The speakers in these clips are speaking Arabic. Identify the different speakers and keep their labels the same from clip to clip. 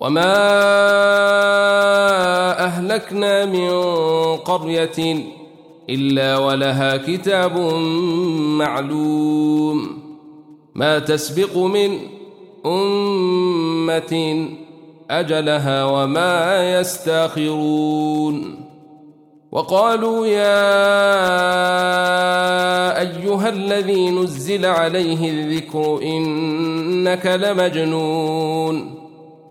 Speaker 1: وما أهلكنا من قرية إلا ولها كتاب معلوم ما تسبق من أمة أجلها وما يستاخرون وقالوا يا أيها الذي نزل عليه الذكر إنك لمجنون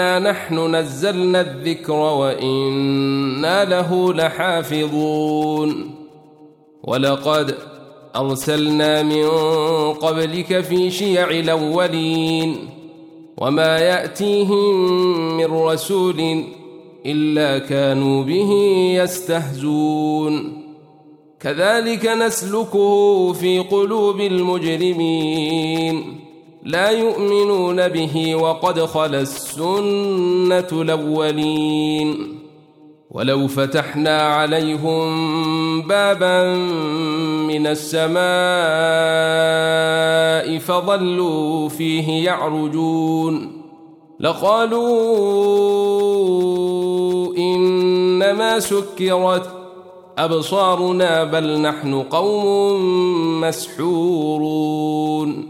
Speaker 1: إنا نحن نزلنا الذكر وإنا له لحافظون ولقد أرسلنا من قبلك في شيع الأولين وما يأتيهم من رسول إلا كانوا به يستهزون كذلك نسلكه في قلوب المجرمين لا يؤمنون به وقد خلا السنة الأولين. ولو فتحنا عليهم بابا من السماء فظلوا فيه يعرجون. لقالوا إنما سكرت أبصارنا بل نحن قوم مسحورون.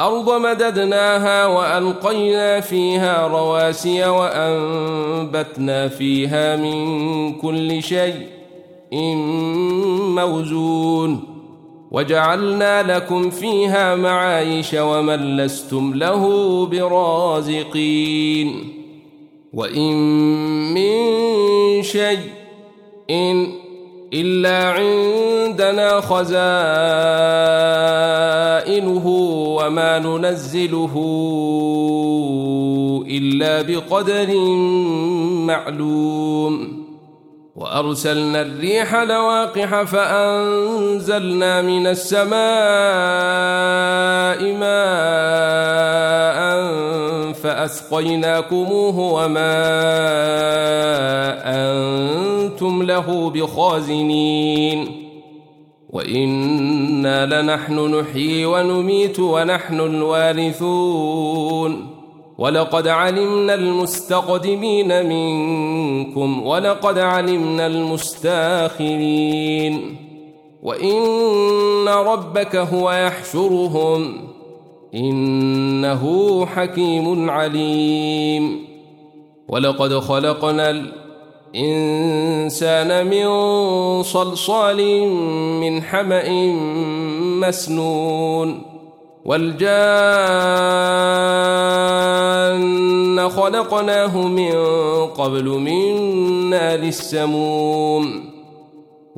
Speaker 1: الأرض مددناها وألقينا فيها رواسي وأنبتنا فيها من كل شيء موزون وجعلنا لكم فيها معايش ومن لستم له برازقين وإن من شيء إن إلا عندنا خزائنه وما ننزله إلا بقدر معلوم. وأرسلنا الريح لواقح فأنزلنا من السماء ماء فأسقيناكموه وما أنتم له بخازنين وإنا لنحن نحيي ونميت ونحن الوارثون ولقد علمنا المستقدمين منكم ولقد علمنا المستاخرين وإن ربك هو يحشرهم إنه حكيم عليم ولقد خلقنا الإنسان من صلصال من حمأ مسنون والجان خلقناه من قبل من نار السموم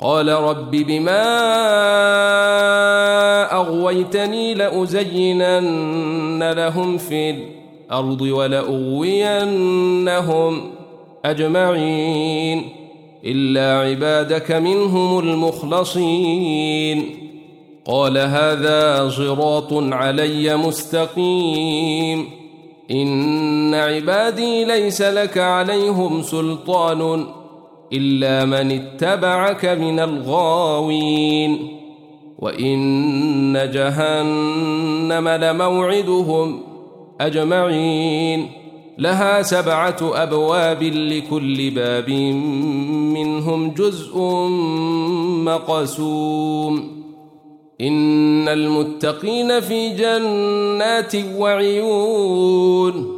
Speaker 1: قال رب بما أغويتني لأزينن لهم في الأرض ولأغوينهم أجمعين إلا عبادك منهم المخلصين. قال هذا صراط علي مستقيم. إن عبادي ليس لك عليهم سلطان إلا من اتبعك من الغاوين. وإن جهنم لموعدهم أجمعين. لها سبعة أبواب لكل باب منهم جزء مقسوم. إن المتقين في جنات وعيون.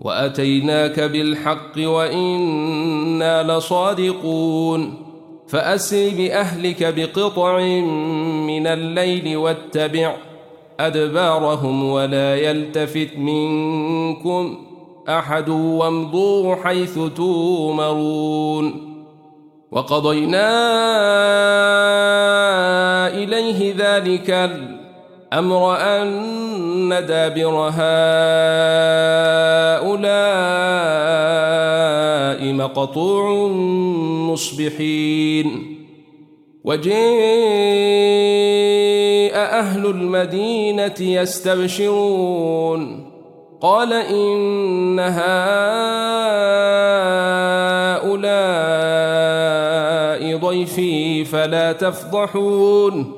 Speaker 1: وأتيناك بالحق وإنا لصادقون. فأسر بأهلك بقطع من الليل واتبع أدبارهم ولا يلتفت منكم أحد وامضوا حيث تومرون وقضينا إليه ذلك الأمر أن دابر هؤلاء مقطوع مصبحين وجاء أهل المدينة يستبشرون قال إن هؤلاء ضيفي فلا تفضحون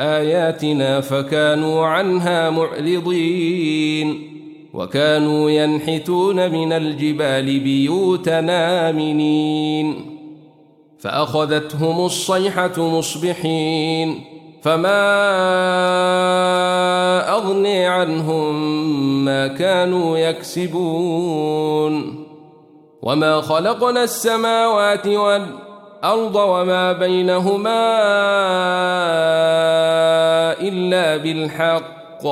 Speaker 1: آياتنا فكانوا عنها معرضين وكانوا ينحتون من الجبال بيوتا آمنين فأخذتهم الصيحة مصبحين فما أغني عنهم ما كانوا يكسبون وما خلقنا السماوات والأرض وما بينهما إلا بالحق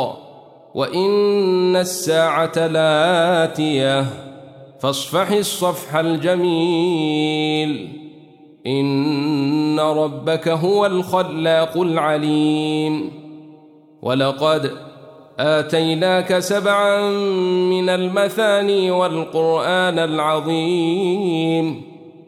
Speaker 1: وإن الساعة لآتية. فاصفح الصفح الجميل. إن ربك هو الخلاق العليم. ولقد آتيناك سبعا من المثاني والقرآن العظيم.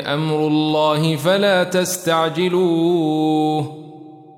Speaker 1: أمر الله فلا تستعجلوه.